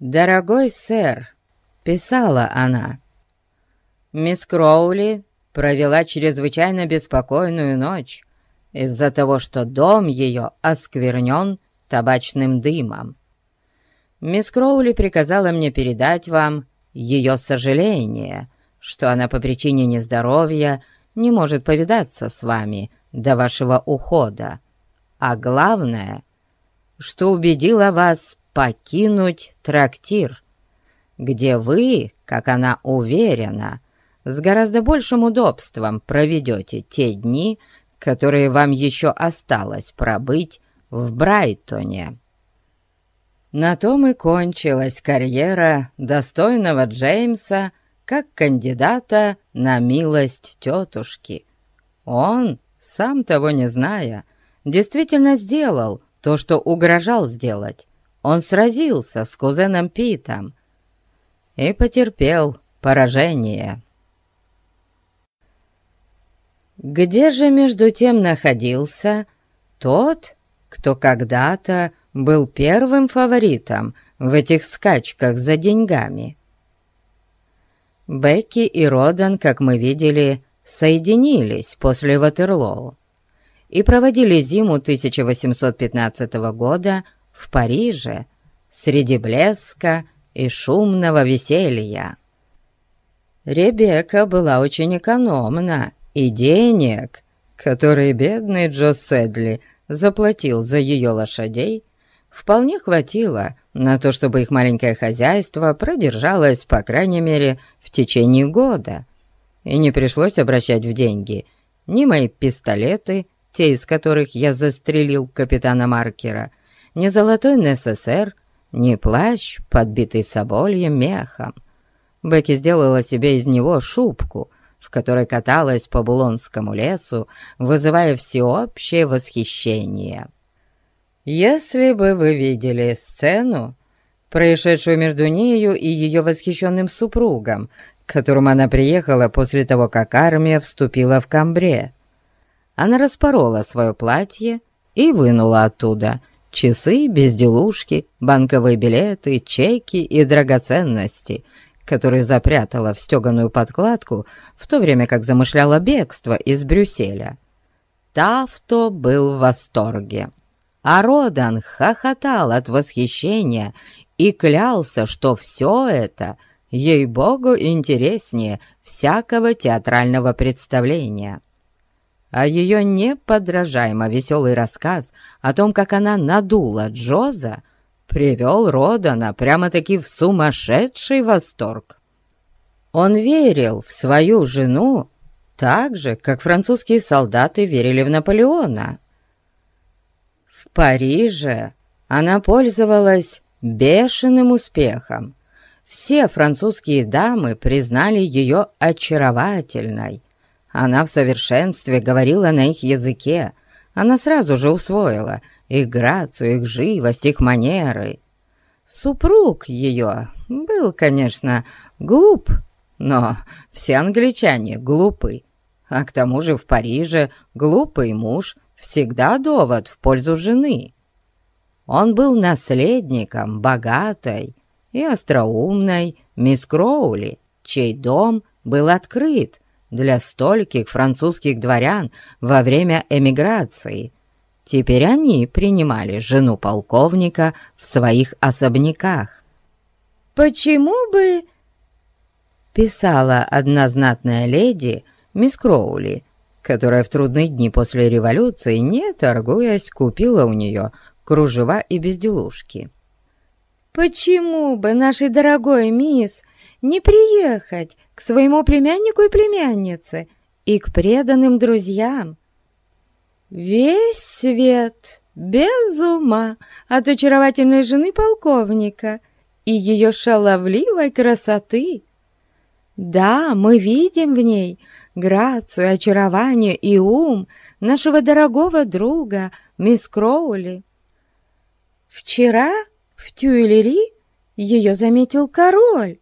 «Дорогой сэр», — писала она, — «мисс Кроули провела чрезвычайно беспокойную ночь из-за того, что дом ее осквернен табачным дымом. Мисс Кроули приказала мне передать вам ее сожаление, что она по причине нездоровья не может повидаться с вами до вашего ухода, а главное, что убедила вас покинуть трактир, где вы, как она уверена, с гораздо большим удобством проведете те дни, которые вам еще осталось пробыть в Брайтоне. На том и кончилась карьера достойного Джеймса как кандидата на милость тетушки. Он, сам того не зная, действительно сделал то, что угрожал сделать. Он сразился с кузеном Питом и потерпел поражение. Где же между тем находился тот, кто когда-то был первым фаворитом в этих скачках за деньгами. Бекки и Родан, как мы видели, соединились после Ватерлоу и проводили зиму 1815 года в Париже среди блеска и шумного веселья. Ребекка была очень экономна, и денег, которые бедный Джо Седли заплатил за ее лошадей, вполне хватило на то, чтобы их маленькое хозяйство продержалось, по крайней мере, в течение года. И не пришлось обращать в деньги ни мои пистолеты, те из которых я застрелил капитана Маркера, ни золотой НССР, ни плащ, подбитый собольем мехом. Бекки сделала себе из него шубку, в которой каталась по Булонскому лесу, вызывая всеобщее восхищение. Если бы вы видели сцену, происшедшую между нею и ее восхищенным супругом, к которому она приехала после того, как армия вступила в Камбре. Она распорола свое платье и вынула оттуда часы, безделушки, банковые билеты, чеки и драгоценности, которые запрятала в стеганую подкладку, в то время как замышляла бегство из Брюсселя. Тафто был в восторге а Родан хохотал от восхищения и клялся, что все это, ей-богу, интереснее всякого театрального представления. А ее неподражаемо веселый рассказ о том, как она надула Джоза, привел Родана прямо-таки в сумасшедший восторг. Он верил в свою жену так же, как французские солдаты верили в Наполеона. Париже она пользовалась бешеным успехом. Все французские дамы признали ее очаровательной. Она в совершенстве говорила на их языке. Она сразу же усвоила их грацию, их живость, их манеры. Супруг ее был, конечно, глуп, но все англичане глупы. А к тому же в Париже глупый муж всегда довод в пользу жены. Он был наследником богатой и остроумной мисс Кроули, чей дом был открыт для стольких французских дворян во время эмиграции. Теперь они принимали жену полковника в своих особняках. «Почему бы...» — писала одна знатная леди, мисс Кроули, которая в трудные дни после революции, не торгуясь, купила у нее кружева и безделушки. почему бы нашей дорогой мисс не приехать к своему племяннику и племяннице и к преданным друзьям? Весь свет без ума от очаровательной жены полковника и ее шаловливой красоты. Да, мы видим в ней грацию, очарование и ум нашего дорогого друга, мисс Кроули. Вчера в Тюильри ее заметил король,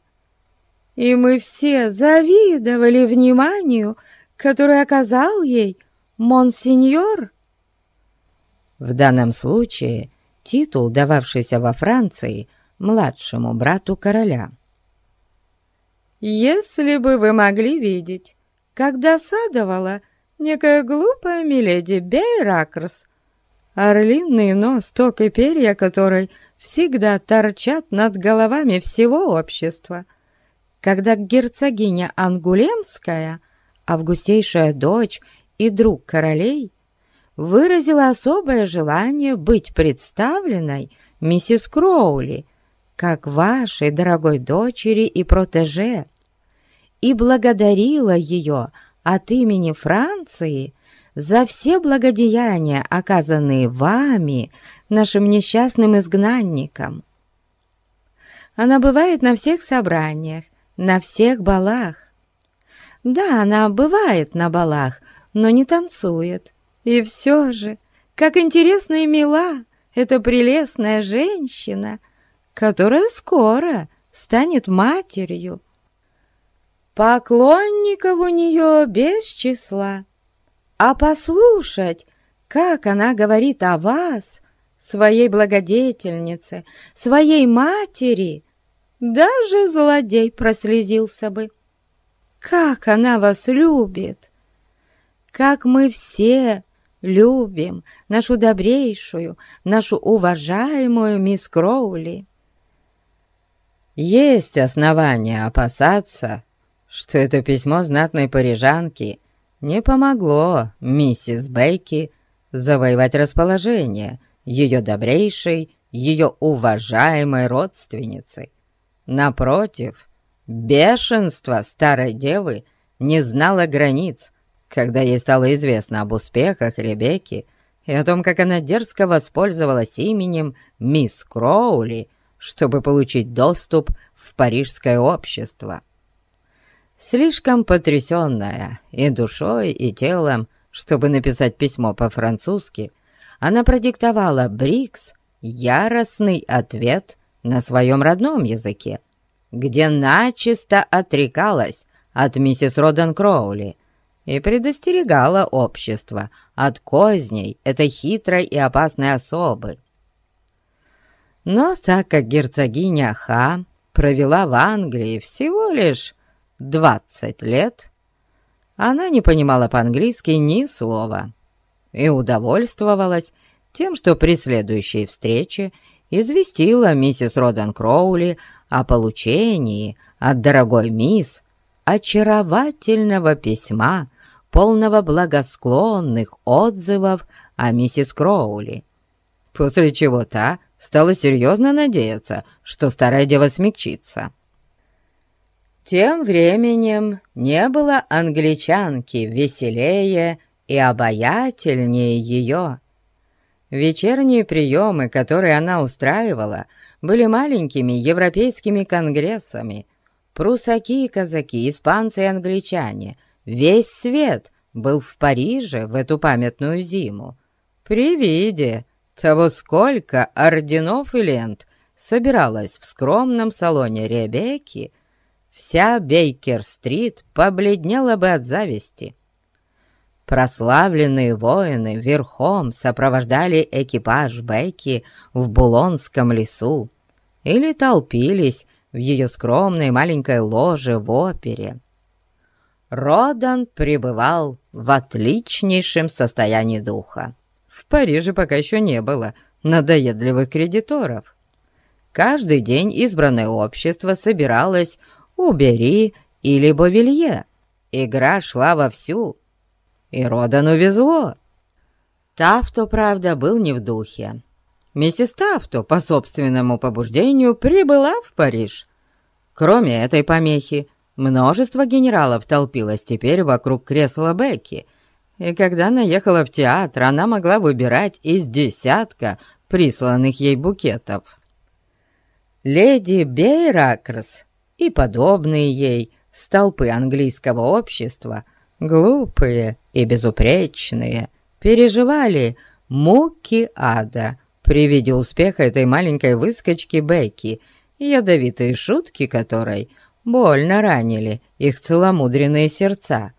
и мы все завидовали вниманию, которое оказал ей монсеньор. В данном случае титул, дававшийся во Франции младшему брату короля. «Если бы вы могли видеть, как досадовала некая глупая миледи Бейракрс, орлиный нос, ток и перья которой всегда торчат над головами всего общества, когда герцогиня Ангулемская, августейшая дочь и друг королей, выразила особое желание быть представленной миссис Кроули как вашей дорогой дочери и протеже, и благодарила ее от имени Франции за все благодеяния, оказанные вами, нашим несчастным изгнанникам. Она бывает на всех собраниях, на всех балах. Да, она бывает на балах, но не танцует. И все же, как интересна и мила эта прелестная женщина, которая скоро станет матерью. Поклонников у нее без числа. А послушать, как она говорит о вас, своей благодетельнице, своей матери, даже злодей прослезился бы. Как она вас любит! Как мы все любим нашу добрейшую, нашу уважаемую мисс Кроули. Есть основания опасаться, что это письмо знатной парижанки не помогло миссис Бейки завоевать расположение ее добрейшей, ее уважаемой родственницы. Напротив, бешенство старой девы не знало границ, когда ей стало известно об успехах Ребекки и о том, как она дерзко воспользовалась именем мисс Кроули, чтобы получить доступ в парижское общество. Слишком потрясенная и душой, и телом, чтобы написать письмо по-французски, она продиктовала Брикс яростный ответ на своем родном языке, где начисто отрекалась от миссис Роден Кроули и предостерегала общество от козней этой хитрой и опасной особы. Но так как герцогиня Ха провела в Англии всего лишь двадцать лет, она не понимала по-английски ни слова и удовольствовалась тем, что при следующей встрече известила миссис Роден Кроули о получении от дорогой мисс очаровательного письма, полного благосклонных отзывов о миссис Кроули, после чего та стала серьезно надеяться, что старая дева смягчится. Тем временем не было англичанки веселее и обаятельнее ее. Вечерние приемы, которые она устраивала, были маленькими европейскими конгрессами. Прусаки и казаки, испанцы и англичане, весь свет был в Париже в эту памятную зиму. При виде того, сколько орденов и лент собиралось в скромном салоне Ребекки, вся Бейкер-стрит побледнела бы от зависти. Прославленные воины верхом сопровождали экипаж Бекки в Булонском лесу или толпились в ее скромной маленькой ложе в опере. Родан пребывал в отличнейшем состоянии духа. В Париже пока еще не было надоедливых кредиторов. Каждый день избранное общество собиралось у Бери или Бовилье. Игра шла вовсю, и Родану везло. Тафто, правда, был не в духе. миссис Тафто по собственному побуждению прибыла в Париж. Кроме этой помехи, множество генералов толпилось теперь вокруг кресла Бекки, и когда она ехала в театр, она могла выбирать из десятка присланных ей букетов. Леди Бейракрс и подобные ей столпы английского общества, глупые и безупречные, переживали муки ада при виде успеха этой маленькой выскочки Бекки, ядовитые шутки которой больно ранили их целомудренные сердца.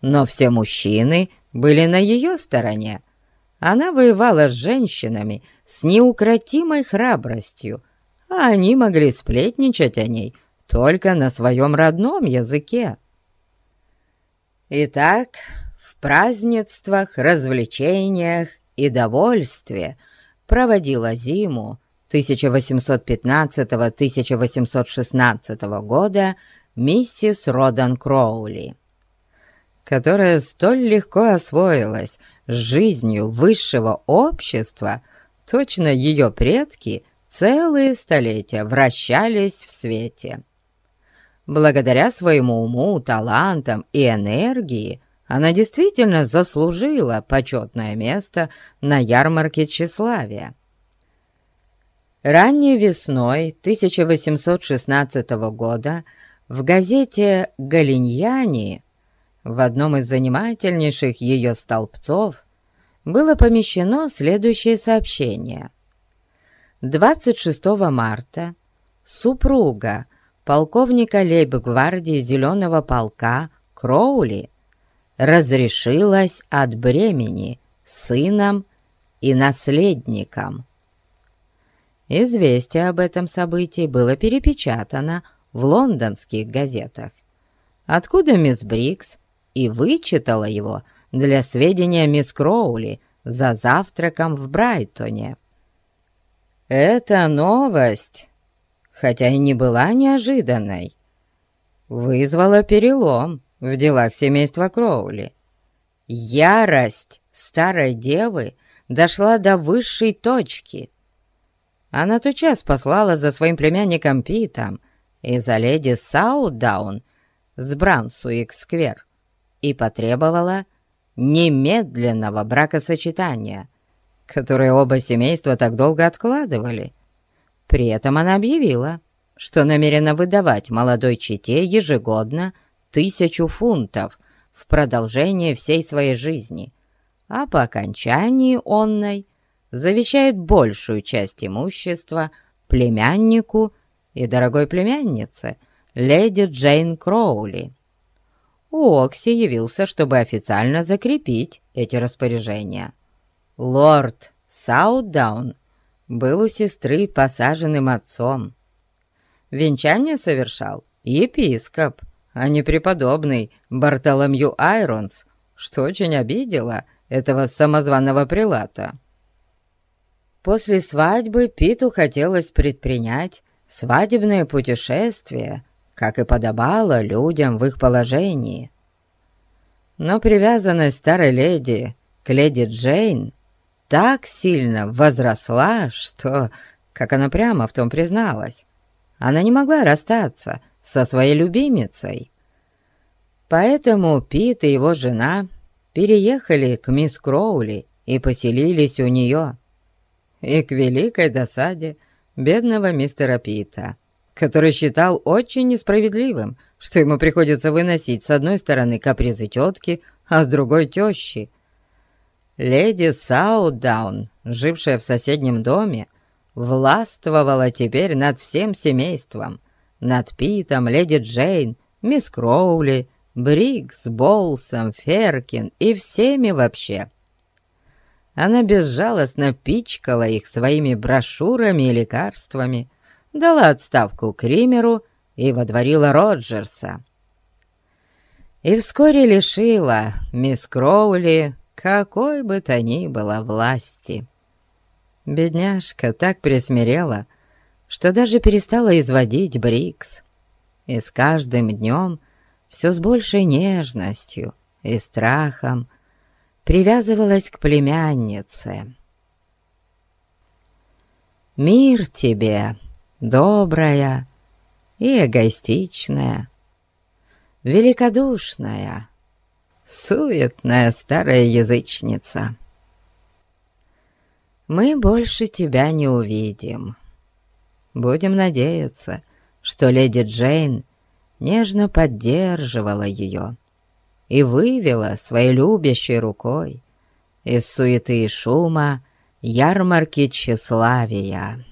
Но все мужчины были на ее стороне. Она воевала с женщинами с неукротимой храбростью, а они могли сплетничать о ней только на своем родном языке. Итак, в празднествах, развлечениях и довольстве проводила зиму 1815-1816 года миссис Родан Кроули, которая столь легко освоилась с жизнью высшего общества, точно ее предки целые столетия вращались в свете. Благодаря своему уму, талантам и энергии она действительно заслужила почетное место на ярмарке тщеславия. Ранней весной 1816 года в газете «Галиньяни» в одном из занимательнейших ее столбцов было помещено следующее сообщение. 26 марта супруга полковника лейб-гвардии Зеленого полка Кроули разрешилась от бремени сыном и наследником. Известие об этом событии было перепечатано в лондонских газетах, откуда мисс Брикс и вычитала его для сведения мисс Кроули за завтраком в Брайтоне. Эта новость, хотя и не была неожиданной, вызвала перелом в делах семейства Кроули. Ярость старой девы дошла до высшей точки. Она тотчас послала за своим племянником Питом и за леди Саудаун с Брансуик-сквер и потребовала немедленного бракосочетания, которое оба семейства так долго откладывали. При этом она объявила, что намерена выдавать молодой чете ежегодно тысячу фунтов в продолжение всей своей жизни, а по окончании онной завещает большую часть имущества племяннику и дорогой племяннице, леди Джейн Кроули. Окси явился, чтобы официально закрепить эти распоряжения. Лорд Саутдаун был у сестры посаженным отцом. Венчание совершал епископ, а не преподобный Бартоломью Айронс, что очень обидело этого самозваного прилата. После свадьбы Питу хотелось предпринять свадебное путешествие, как и подобало людям в их положении. Но привязанность старой леди к леди Джейн так сильно возросла, что, как она прямо в том призналась, она не могла расстаться со своей любимицей. Поэтому Пит и его жена переехали к мисс Кроули и поселились у нее. И к великой досаде бедного мистера Пита, который считал очень несправедливым, что ему приходится выносить с одной стороны капризы тетки, а с другой тещи. Леди Саудаун, жившая в соседнем доме, властвовала теперь над всем семейством, над Питом, леди Джейн, мисс Кроули, Брикс, Болсом, Феркин и всеми вообще. Она безжалостно пичкала их своими брошюрами и лекарствами, дала отставку Кримеру и водворила Роджерса. И вскоре лишила мисс Кроули какой бы то ни было власти. Бедняжка так присмирела, что даже перестала изводить Брикс. И с каждым днем все с большей нежностью и страхом привязывалась к племяннице. Мир тебе, добрая и эгоистичная, великодушная, суетная старая язычница. Мы больше тебя не увидим. Будем надеяться, что леди Джейн нежно поддерживала ее и вывела своей любящей рукой из суеты и шума ярмарки тщеславия.